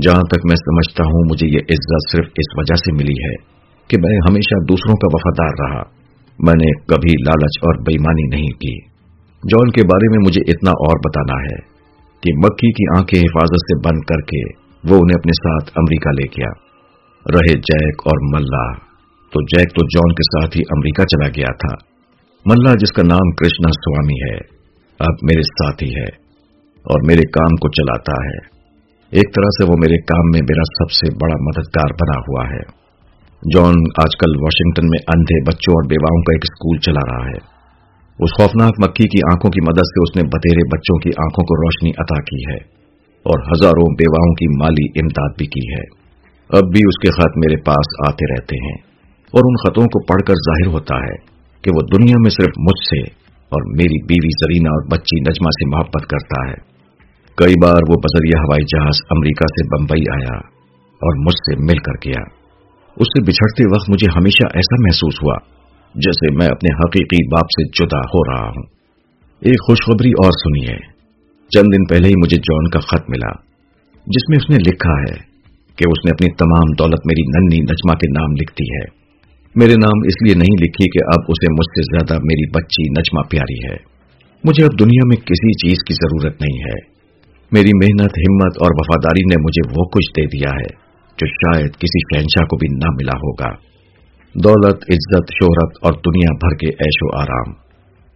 جہاں تک میں سمجھتا ہوں، مجھے یہ عزت صرف اس وجہ سے ملی ہے کہ میں ہمیشہ دوسروں کا وفادار رہا۔ میں نے کبھی لالچ اور بےمانی نہیں کی۔ جون کے بارے میں مجھے اتنا اور بتانا ہے کہ مکھی کی آنکھیں حفاظت سے بند کر کے وہ انہیں اپنے ساتھ امریکہ لے گیا۔ رہے جیک اور ملا۔ تو جیک تو جون کے ساتھ ہی امریکہ چلا گیا تھا۔ ملا، جس کا نام کرشنا سوامی ہے، اب میرے ساتھ ہی ہے اور میرے کام کو چلاتا ہے۔ ایک طرح سے وہ میرے کام میں میرا سب سے بڑا مددگار بنا ہوا ہے۔ جان، آج کل واشنگٹن میں اندھے بچوں اور بیواؤں کا ایک اسکول چلا رہا ہے۔ اس خوفناک مکھی کی آنکھوں کی مدد سے اس نے بتیرے بچوں کی آنکھوں کو روشنی عطا کی ہے۔ اور ہزاروں بیواؤں کی مالی امداد بھی کی ہے۔ اب بھی اس کے خط میرے پاس آتے رہتے ہیں اور ان خطوں کو پڑھ کر ظاہر ہوتا ہے کہ وہ دنیا میں صرف مجھ سے اور میری بیوی زرینا اور بچی نجمہ سے محبت کرتا ہے۔ کئی بار وہ بذریعہ ہوائی جہاز امریکہ سے بمبئی آیا اور مجھ سے مل کر گیا۔ اس سے بچھڑتے وقت مجھے ہمیشہ ایسا محسوس ہوا جیسے میں اپنے حقیقی باپ سے جدا ہو رہا ہوں۔ ایک خوشخبری اور سنی ہے چند دن پہلے ہی مجھے جان کا خط ملا، جس میں اس نے لکھا ہے کہ اس نے اپنی تمام دولت میری ننی نجمہ کے نام لکھتی ہے۔ میرے نام اس لیے نہیں لکھی کہ اب اسے مجھ سے زیادہ میری بچی نجمہ پیاری ہے۔ مجھے اب دنیا میں کسی چیز کی ضرورت نہیں ہے۔ میری محنت، ہمت اور وفاداری نے مجھے وہ کچھ دے دیا ہے جو شاید کسی شہنشاہ کو بھی نہ ملا ہوگا۔ دولت، عزت، شہرت اور دنیا بھر کے ایش و آرام۔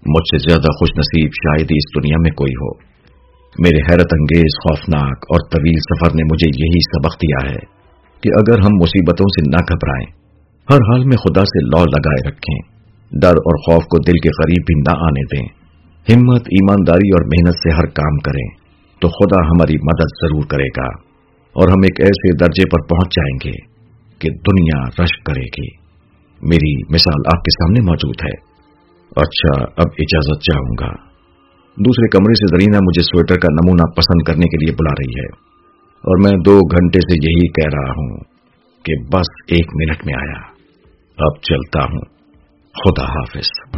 مجھ سے زیادہ خوش نصیب شاید ہی اس دنیا میں کوئی ہو۔ میرے حیرت انگیز، خوفناک اور طویل سفر نے مجھے یہی سبق دیا ہے کہ اگر ہم مصیبتوں سے نہ گھبرائیں، ہر حال میں خدا سے لو لگائے رکھیں، ڈر اور خوف کو دل کے قریب بھی نہ آنے دیں۔ ہمت، ایمانداری اور محنت سے ہر کام کریں، تو خدا ہماری مدد ضرور کرے گا اور ہم ایک ایسے درجے پر پہنچ جائیں گے کہ دنیا رش کرے گی۔ میری مثال آپ کے سامنے موجود ہے۔ اچھا اب اجازت چاہوں گا۔ دوسرے کمرے سے زرینا مجھے سویٹر کا نمونہ پسند کرنے کے لیے بلا رہی ہے اور میں دو گھنٹے سے یہی کہہ رہا ہوں کہ بس ایک منٹ میں آیا۔ اب چلتا ہوں۔ خدا حافظ۔